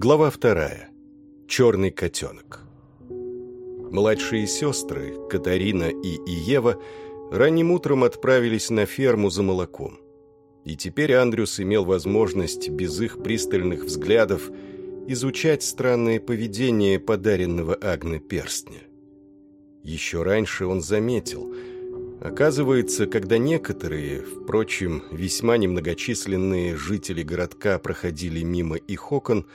Глава вторая. Черный котенок. Младшие сестры, Катарина и Иева, ранним утром отправились на ферму за молоком. И теперь Андрюс имел возможность без их пристальных взглядов изучать странное поведение подаренного Агне перстня. Еще раньше он заметил – Оказывается, когда некоторые, впрочем, весьма немногочисленные жители городка проходили мимо их окон,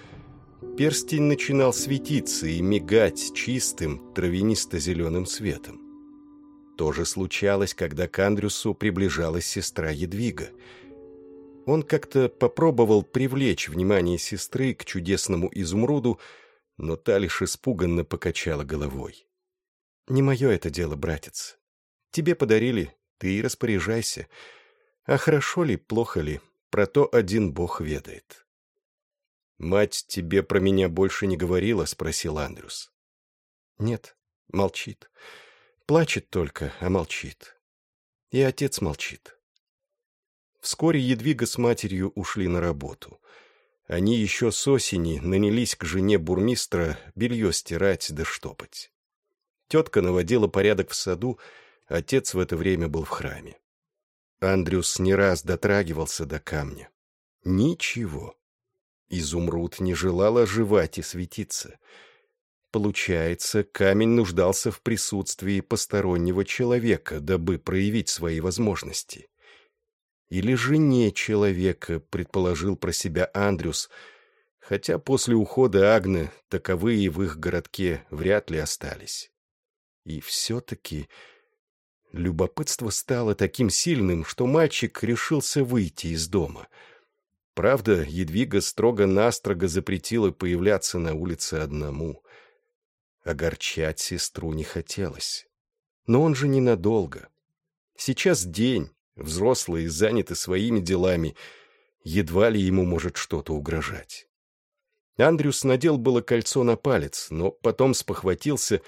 перстень начинал светиться и мигать чистым травянисто-зеленым светом. То же случалось, когда к Андрюсу приближалась сестра Едвига. Он как-то попробовал привлечь внимание сестры к чудесному изумруду, но та лишь испуганно покачала головой. «Не мое это дело, братец. Тебе подарили, ты и распоряжайся. А хорошо ли, плохо ли, про то один бог ведает. «Мать тебе про меня больше не говорила?» — спросил Андрюс. «Нет, молчит. Плачет только, а молчит. И отец молчит». Вскоре Едвига с матерью ушли на работу. Они еще с осени нанялись к жене бурмистра белье стирать да штопать. Тетка наводила порядок в саду, Отец в это время был в храме. Андрюс не раз дотрагивался до камня. Ничего. Изумруд не желал оживать и светиться. Получается, камень нуждался в присутствии постороннего человека, дабы проявить свои возможности. Или жене человека, предположил про себя Андрюс, хотя после ухода Агны таковые в их городке вряд ли остались. И все-таки Любопытство стало таким сильным, что мальчик решился выйти из дома. Правда, Едвига строго-настрого запретила появляться на улице одному. Огорчать сестру не хотелось. Но он же ненадолго. Сейчас день, взрослые заняты своими делами, едва ли ему может что-то угрожать. Андрюс надел было кольцо на палец, но потом спохватился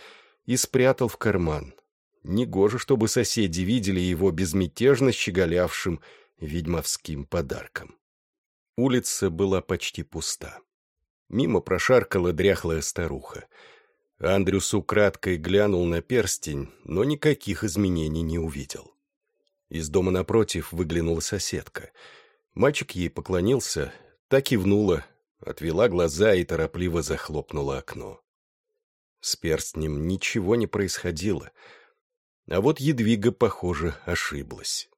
и спрятал в карман, Негоже, чтобы соседи видели его безмятежно щеголявшим ведьмовским подарком. Улица была почти пуста. Мимо прошаркала дряхлая старуха. Андрюс украдкой глянул на перстень, но никаких изменений не увидел. Из дома напротив выглянула соседка. Мальчик ей поклонился, так и внула, отвела глаза и торопливо захлопнула окно. С перстнем ничего не происходило — а вот Едвига, похоже, ошиблась.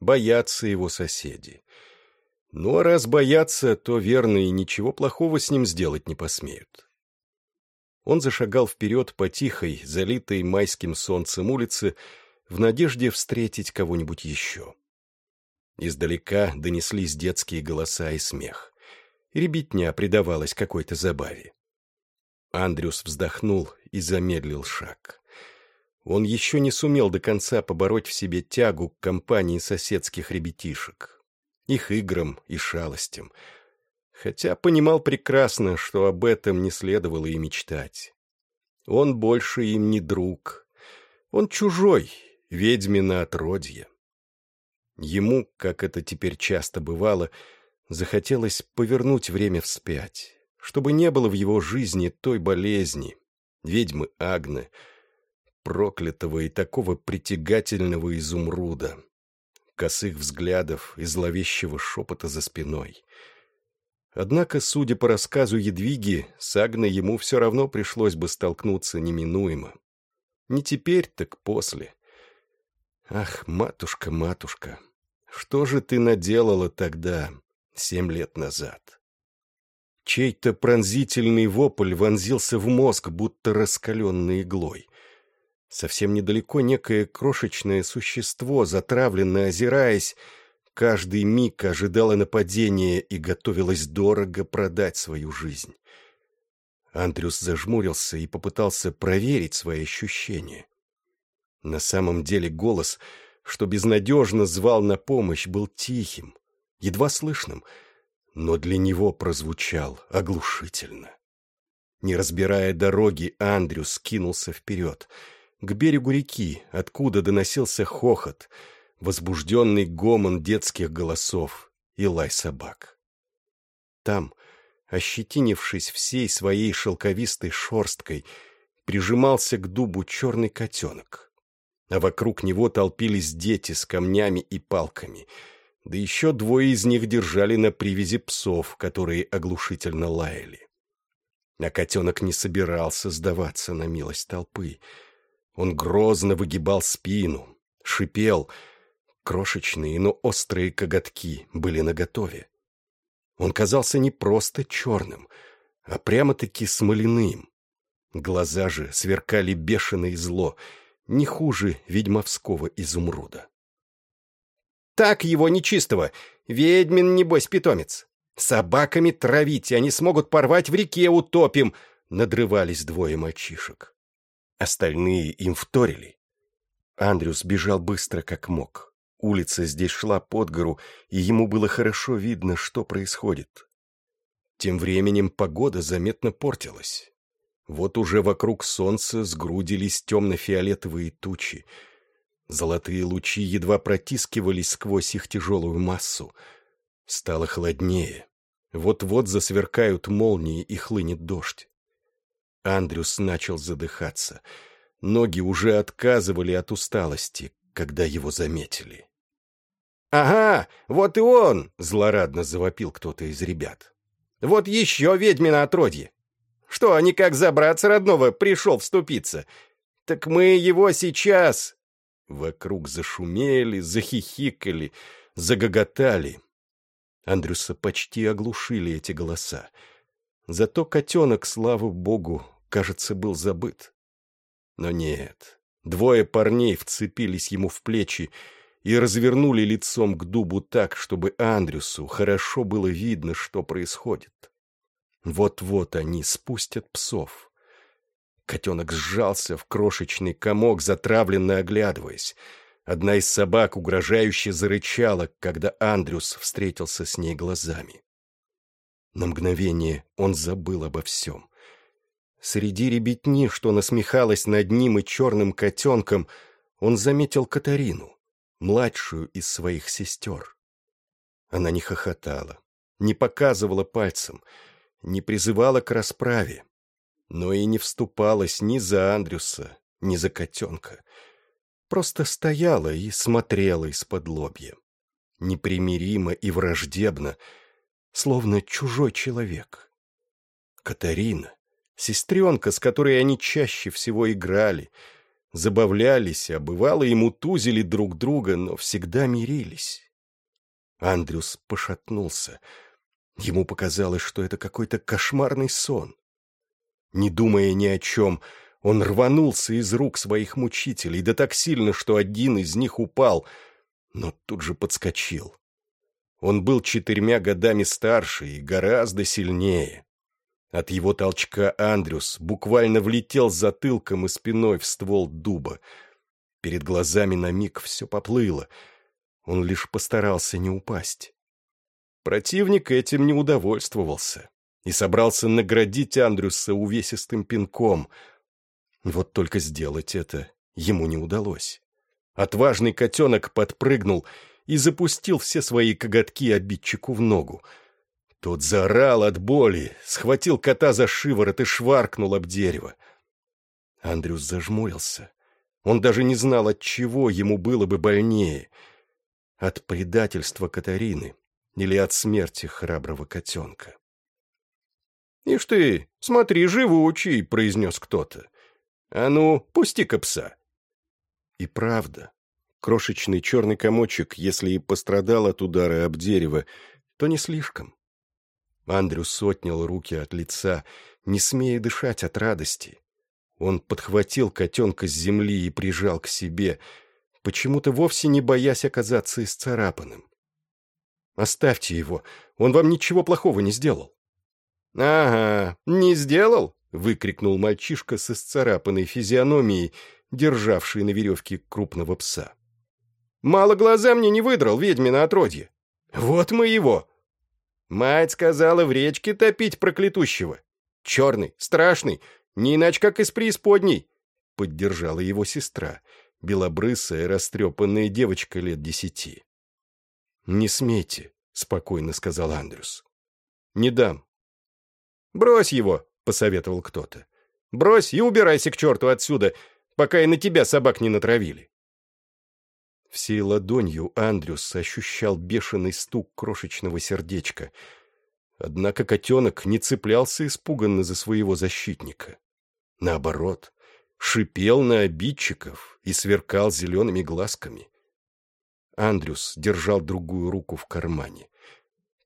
Боятся его соседи. Ну, а раз боятся, то верно и ничего плохого с ним сделать не посмеют. Он зашагал вперед по тихой, залитой майским солнцем улице, в надежде встретить кого-нибудь еще. Издалека донеслись детские голоса и смех. Ребятня предавалась какой-то забаве. Андрюс вздохнул и замедлил шаг. Он еще не сумел до конца побороть в себе тягу к компании соседских ребятишек, их играм и шалостям, хотя понимал прекрасно, что об этом не следовало и мечтать. Он больше им не друг. Он чужой, ведьмина отродье. Ему, как это теперь часто бывало, захотелось повернуть время вспять, чтобы не было в его жизни той болезни, ведьмы Агны, проклятого и такого притягательного изумруда, косых взглядов и зловещего шепота за спиной. Однако, судя по рассказу Едвиги, с Агной ему все равно пришлось бы столкнуться неминуемо. Не теперь, так после. Ах, матушка, матушка, что же ты наделала тогда, семь лет назад? Чей-то пронзительный вопль вонзился в мозг, будто раскаленной иглой. Совсем недалеко некое крошечное существо, затравленное, озираясь, каждый миг ожидало нападения и готовилось дорого продать свою жизнь. Андрюс зажмурился и попытался проверить свои ощущения. На самом деле голос, что безнадежно звал на помощь, был тихим, едва слышным, но для него прозвучал оглушительно. Не разбирая дороги, Андрюс кинулся вперед — к берегу реки, откуда доносился хохот, возбужденный гомон детских голосов и лай собак. Там, ощетинившись всей своей шелковистой шерсткой, прижимался к дубу черный котенок. А вокруг него толпились дети с камнями и палками, да еще двое из них держали на привязи псов, которые оглушительно лаяли. А котенок не собирался сдаваться на милость толпы. Он грозно выгибал спину, шипел. Крошечные, но острые коготки были наготове. Он казался не просто черным, а прямо-таки смоляным. Глаза же сверкали бешено и зло, не хуже ведьмовского изумруда. «Так его нечистого! Ведьмин, небось, питомец! Собаками травить, они смогут порвать в реке утопим!» Надрывались двое мальчишек. Остальные им вторили. Андрюс бежал быстро, как мог. Улица здесь шла под гору, и ему было хорошо видно, что происходит. Тем временем погода заметно портилась. Вот уже вокруг солнца сгрудились темно-фиолетовые тучи. Золотые лучи едва протискивались сквозь их тяжелую массу. Стало холоднее. Вот-вот засверкают молнии и хлынет дождь. Андрюс начал задыхаться. Ноги уже отказывали от усталости, когда его заметили. «Ага, вот и он!» — злорадно завопил кто-то из ребят. «Вот еще ведьмина отродье! Что, а никак забраться родного пришел вступиться? Так мы его сейчас...» Вокруг зашумели, захихикали, загоготали. Андрюса почти оглушили эти голоса. Зато котенок, слава богу, кажется, был забыт. Но нет, двое парней вцепились ему в плечи и развернули лицом к дубу так, чтобы Андрюсу хорошо было видно, что происходит. Вот-вот они спустят псов. Котенок сжался в крошечный комок, затравленно оглядываясь. Одна из собак угрожающе зарычала, когда Андрюс встретился с ней глазами. На мгновение он забыл обо всем. Среди ребятни, что насмехалась над ним и черным котенком, он заметил Катарину, младшую из своих сестер. Она не хохотала, не показывала пальцем — не призывала к расправе, но и не вступалась ни за Андрюса, ни за котенка. Просто стояла и смотрела из-под лобья. Непримиримо и враждебно, словно чужой человек. Катарина, сестренка, с которой они чаще всего играли, забавлялись, а бывало и мутузили друг друга, но всегда мирились. Андрюс пошатнулся — Ему показалось, что это какой-то кошмарный сон. Не думая ни о чем, он рванулся из рук своих мучителей, да так сильно, что один из них упал, но тут же подскочил. Он был четырьмя годами старше и гораздо сильнее. От его толчка Андрюс буквально влетел затылком и спиной в ствол дуба. Перед глазами на миг все поплыло. Он лишь постарался не упасть. Противник этим не удовольствовался и собрался наградить Андрюса увесистым пинком. Вот только сделать это ему не удалось. Отважный котенок подпрыгнул и запустил все свои коготки обидчику в ногу. Тот заорал от боли, схватил кота за шиворот и шваркнул об дерево. Андрюс зажмурился. Он даже не знал, от чего ему было бы больнее. От предательства Катарины или от смерти храброго котенка. «Ишь ты, смотри, живучий!» — произнес кто-то. «А ну, пусти-ка пса!» И правда, крошечный черный комочек, если и пострадал от удара об дерево, то не слишком. Андрюс отнял руки от лица, не смея дышать от радости. Он подхватил котенка с земли и прижал к себе, почему-то вовсе не боясь оказаться исцарапанным. Оставьте его, он вам ничего плохого не сделал». «Ага, не сделал?» — выкрикнул мальчишка с исцарапанной физиономией, державший на веревке крупного пса. «Мало глаза мне не выдрал ведьмина отродье. Вот мы его!» Мать сказала в речке топить проклятущего. Черный, страшный, не иначе как из преисподней. Поддержала его сестра, белобрысая, растрепанная девочка лет десяти. «Не смейте», — спокойно сказал Андрюс. «Не дам. «Брось его», — посоветовал кто-то. «Брось и убирайся к черту отсюда, пока и на тебя собак не натравили». Всей ладонью Андрюс ощущал бешеный стук крошечного сердечка. Однако котенок не цеплялся испуганно за своего защитника. Наоборот, шипел на обидчиков и сверкал зелеными глазками. Андрюс держал другую руку в кармане.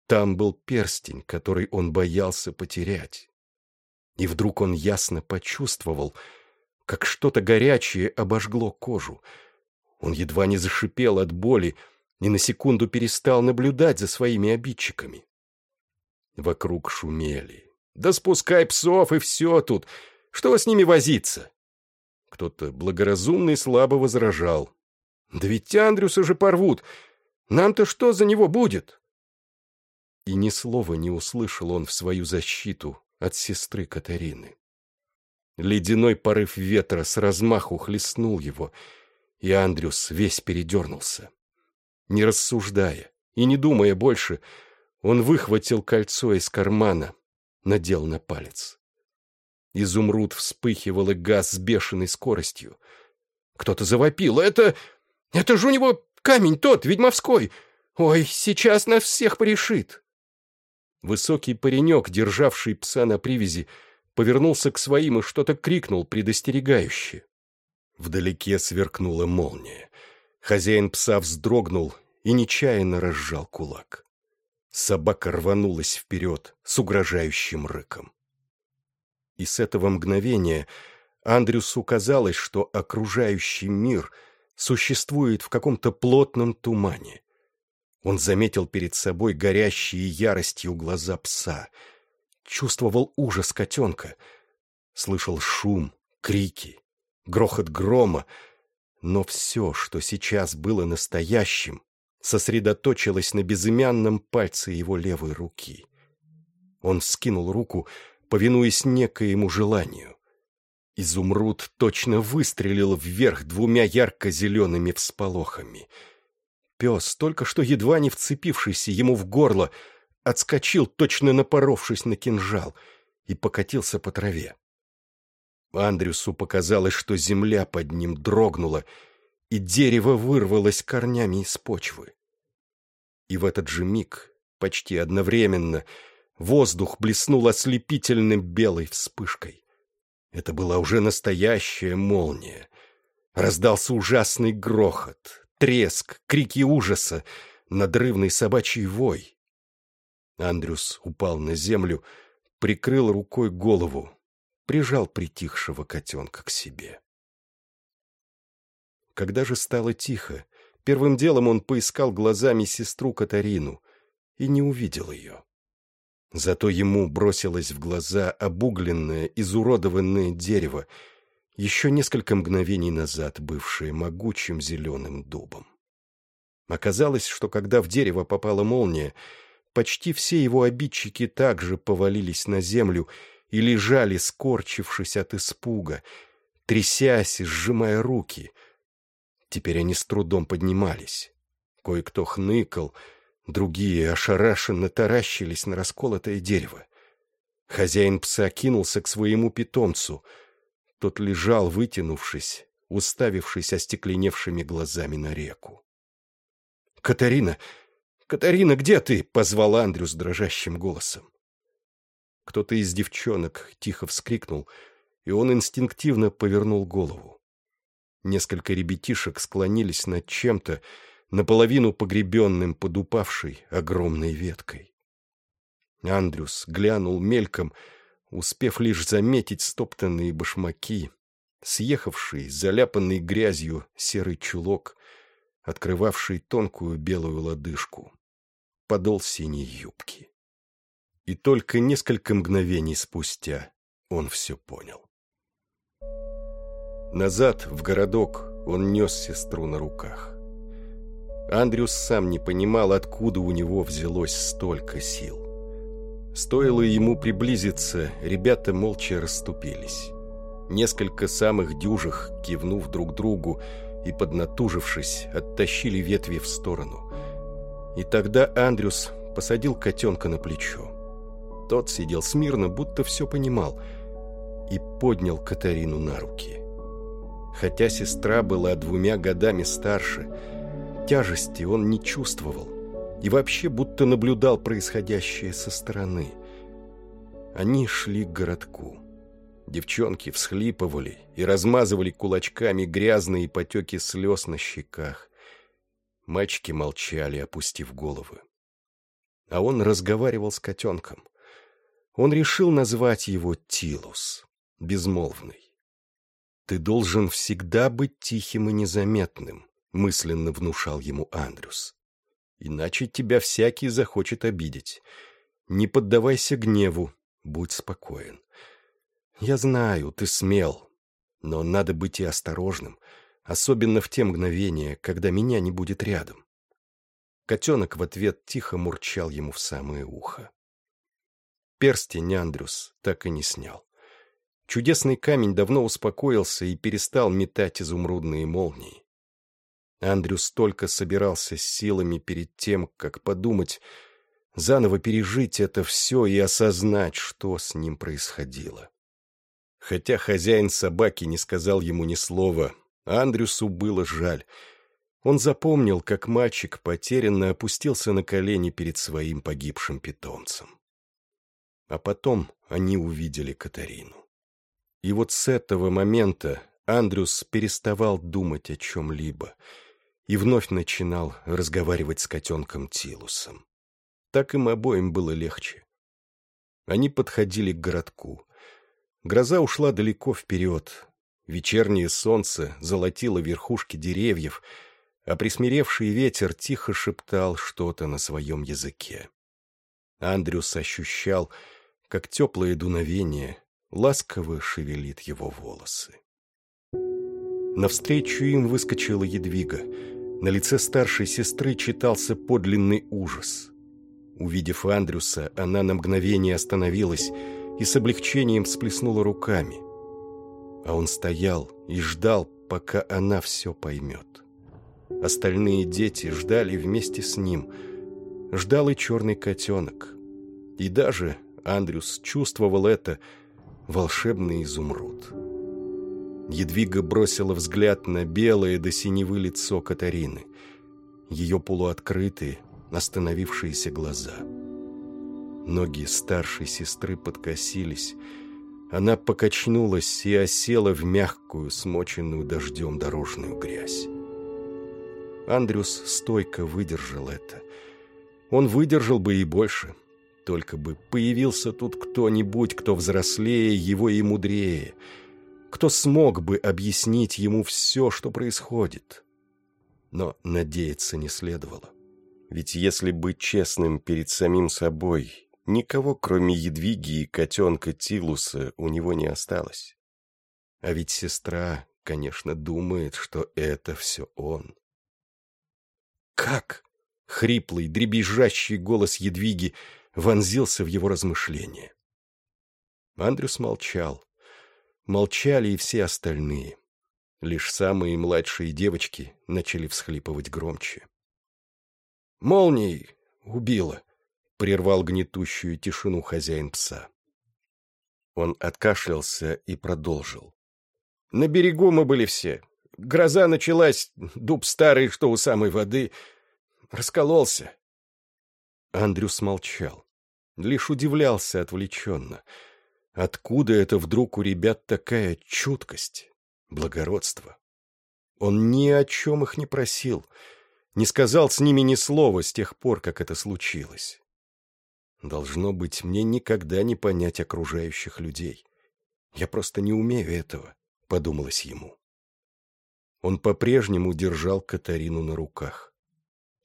Там был перстень, который он боялся потерять. И вдруг он ясно почувствовал, как что-то горячее обожгло кожу. Он едва не зашипел от боли и на секунду перестал наблюдать за своими обидчиками. Вокруг шумели. «Да спускай псов, и все тут! Что с ними возиться?» Кто-то благоразумный слабо возражал. «Да ведь Андрюса же порвут! Нам-то что за него будет?» И ни слова не услышал он в свою защиту от сестры Катарины. Ледяной порыв ветра с размаху хлестнул его, и Андрюс весь передернулся. Не рассуждая и не думая больше, он выхватил кольцо из кармана, надел на палец. Изумруд вспыхивал и газ с бешеной скоростью. Кто-то завопил. «Это... это же у него камень тот, ведьмовской! Ой, сейчас нас всех порешит!» Высокий паренек, державший пса на привязи, повернулся к своим и что-то крикнул предостерегающе. Вдалеке сверкнула молния. Хозяин пса вздрогнул и нечаянно разжал кулак. Собака рванулась вперед с угрожающим рыком. И с этого мгновения Андрюсу казалось, что окружающий мир существует в каком-то плотном тумане. Он заметил перед собой горящие яростью глаза пса, чувствовал ужас котенка, слышал шум, крики, грохот грома, но все, что сейчас было настоящим, сосредоточилось на безымянном пальце его левой руки. Он скинул руку, повинуясь некоему желанию. Изумруд точно выстрелил вверх двумя ярко-зелеными всполохами. Пес, только что едва не вцепившийся ему в горло, отскочил, точно напоровшись на кинжал, и покатился по траве. Андрюсу показалось, что земля под ним дрогнула, и дерево вырвалось корнями из почвы. И в этот же миг, почти одновременно, Воздух блеснул ослепительным белой вспышкой. Это была уже настоящая молния. Раздался ужасный грохот, треск, крики ужаса, надрывный собачий вой. Андрюс упал на землю, прикрыл рукой голову, прижал притихшего котенка к себе. Когда же стало тихо, первым делом он поискал глазами сестру Катарину и не увидел ее. Зато ему бросилось в глаза обугленное, изуродованное дерево, еще несколько мгновений назад бывшее могучим зеленым дубом. Оказалось, что когда в дерево попала молния, почти все его обидчики также повалились на землю и лежали, скорчившись от испуга, трясясь и сжимая руки. Теперь они с трудом поднимались. Кое-кто хныкал — Другие ошарашенно таращились на расколотое дерево. Хозяин пса кинулся к своему питомцу. Тот лежал, вытянувшись, уставившись остекленевшими глазами на реку. «Катарина! Катарина, где ты?» — позвал Андрю с дрожащим голосом. Кто-то из девчонок тихо вскрикнул, и он инстинктивно повернул голову. Несколько ребятишек склонились над чем-то, наполовину погребенным под упавшей огромной веткой. Андрюс глянул мельком, успев лишь заметить стоптанные башмаки, съехавший, заляпанный грязью серый чулок, открывавший тонкую белую лодыжку, подол синей юбки. И только несколько мгновений спустя он все понял. Назад, в городок, он нес сестру на руках. Андрюс сам не понимал, откуда у него взялось столько сил. Стоило ему приблизиться, ребята молча расступились. Несколько самых дюжих, кивнув друг другу и поднатужившись, оттащили ветви в сторону. И тогда Андрюс посадил котенка на плечо. Тот сидел смирно, будто все понимал, и поднял Катарину на руки. Хотя сестра была двумя годами старше, тяжести он не чувствовал и вообще будто наблюдал происходящее со стороны. Они шли к городку. Девчонки всхлипывали и размазывали кулачками грязные потеки слез на щеках. Мальчики молчали, опустив головы. А он разговаривал с котенком. Он решил назвать его Тилус, безмолвный. «Ты должен всегда быть тихим и незаметным», — мысленно внушал ему Андрюс. «Иначе тебя всякий захочет обидеть. Не поддавайся гневу, будь спокоен. Я знаю, ты смел, но надо быть и осторожным, особенно в те мгновения, когда меня не будет рядом. Котенок в ответ тихо мурчал ему в самое ухо. Перстень Андрюс так и не снял. Чудесный камень давно успокоился и перестал метать изумрудные молнии. Андрюс только собирался с силами перед тем, как подумать, заново пережить это все и осознать, что с ним происходило. Хотя хозяин собаки не сказал ему ни слова, Андрюсу было жаль. Он запомнил, как мальчик потерянно опустился на колени перед своим погибшим питомцем. А потом они увидели Катарину. И вот с этого момента Андрюс переставал думать о чем-либо и вновь начинал разговаривать с котенком Тилусом. Так им обоим было легче. Они подходили к городку. Гроза ушла далеко вперед. Вечернее солнце золотило верхушки деревьев, а присмиревший ветер тихо шептал что-то на своем языке. Андрюс ощущал, как теплое дуновение ласково шевелит его волосы. Навстречу им выскочила Едвига. На лице старшей сестры читался подлинный ужас. Увидев Андрюса, она на мгновение остановилась — и с облегчением всплеснула руками. А он стоял и ждал, пока она все поймет. Остальные дети ждали вместе с ним. Ждал и черный котенок. И даже Андрюс чувствовал это волшебный изумруд. Едвига бросила взгляд на белое до синевы лицо Катарины, ее полуоткрытые, остановившиеся глаза — Ноги старшей сестры подкосились. Она покачнулась и осела в мягкую, смоченную дождем дорожную грязь. Андрюс стойко выдержал это. Он выдержал бы и больше, только бы появился тут кто-нибудь, кто взрослее его и мудрее, кто смог бы объяснить ему все, что происходит. Но надеяться не следовало. Ведь если быть честным перед самим собой Никого, кроме Едвиги и котенка Тилуса, у него не осталось. А ведь сестра, конечно, думает, что это все он. «Как?» — хриплый, дребезжащий голос Едвиги вонзился в его размышления. Андрюс молчал. Молчали и все остальные. Лишь самые младшие девочки начали всхлипывать громче. «Молнией убила», прервал гнетущую тишину хозяин пса. Он откашлялся и продолжил. На берегу мы были все. Гроза началась, дуб старый, что у самой воды, раскололся. Андрюс молчал, лишь удивлялся отвлеченно. Откуда это вдруг у ребят такая чуткость, благородство? Он ни о чем их не просил, не сказал с ними ни слова с тех пор, как это случилось. Должно быть, мне никогда не понять окружающих людей. Я просто не умею этого, подумалось ему. Он по-прежнему держал Катарину на руках.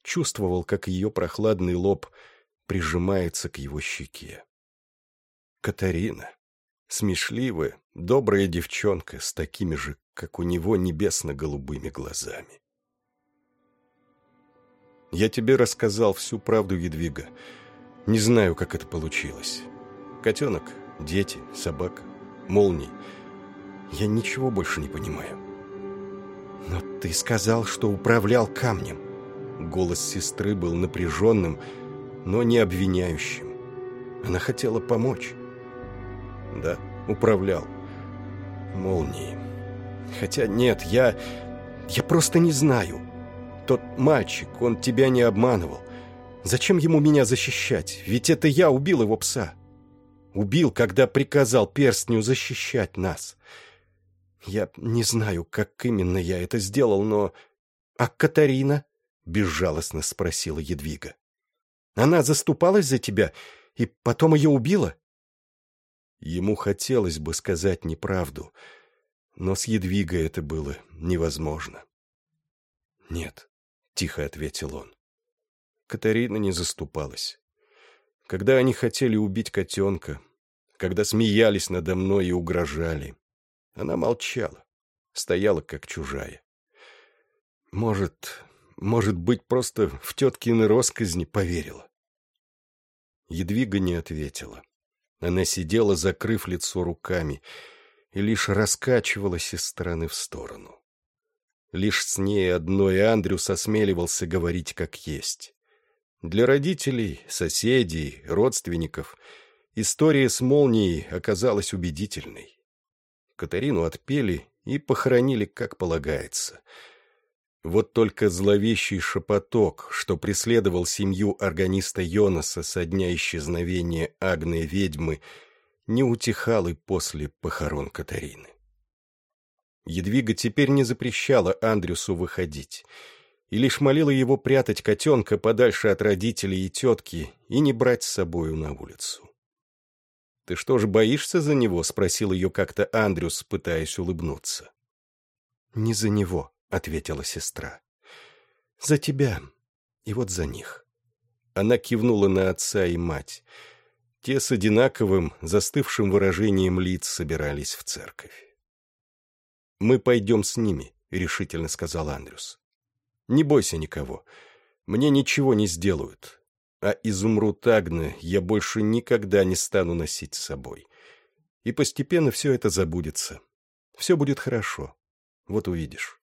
Чувствовал, как ее прохладный лоб прижимается к его щеке. Катарина. Смешливая, добрая девчонка с такими же, как у него, небесно-голубыми глазами. «Я тебе рассказал всю правду, Едвига», не знаю, как это получилось. Котенок, дети, собака, молнии. Я ничего больше не понимаю. Но ты сказал, что управлял камнем. Голос сестры был напряженным, но не обвиняющим. Она хотела помочь. Да, управлял. Молнией. Хотя нет, я... Я просто не знаю. Тот мальчик, он тебя не обманывал. Зачем ему меня защищать? Ведь это я убил его пса. Убил, когда приказал перстню защищать нас. Я не знаю, как именно я это сделал, но... А Катарина? Безжалостно спросила Едвига. Она заступалась за тебя и потом ее убила? Ему хотелось бы сказать неправду, но с Едвигой это было невозможно. «Нет», — тихо ответил он. Катарина не заступалась. Когда они хотели убить котенка, когда смеялись надо мной и угрожали, она молчала, стояла как чужая. Может, может быть, просто в теткины росказни поверила. Едвига не ответила. Она сидела, закрыв лицо руками, и лишь раскачивалась из стороны в сторону. Лишь с ней одной Андрюс осмеливался говорить как есть. Для родителей, соседей, родственников история с молнией оказалась убедительной. Катарину отпели и похоронили, как полагается. Вот только зловещий шепоток, что преследовал семью органиста Йонаса со дня исчезновения Агны ведьмы, не утихал и после похорон Катарины. Едвига теперь не запрещала Андрюсу выходить — и лишь молила его прятать котенка подальше от родителей и тетки и не брать с собою на улицу. «Ты что же, боишься за него?» — спросил ее как-то Андрюс, пытаясь улыбнуться. «Не за него», — ответила сестра. «За тебя и вот за них». Она кивнула на отца и мать. Те с одинаковым, застывшим выражением лиц собирались в церковь. «Мы пойдем с ними», — решительно сказал Андрюс. Не бойся никого. Мне ничего не сделают. А изумруд Агны я больше никогда не стану носить с собой. И постепенно все это забудется. Все будет хорошо. Вот увидишь.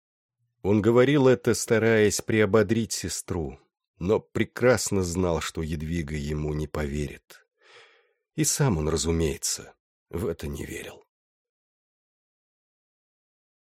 Он говорил это, стараясь приободрить сестру, но прекрасно знал, что Едвига ему не поверит. И сам он, разумеется, в это не верил.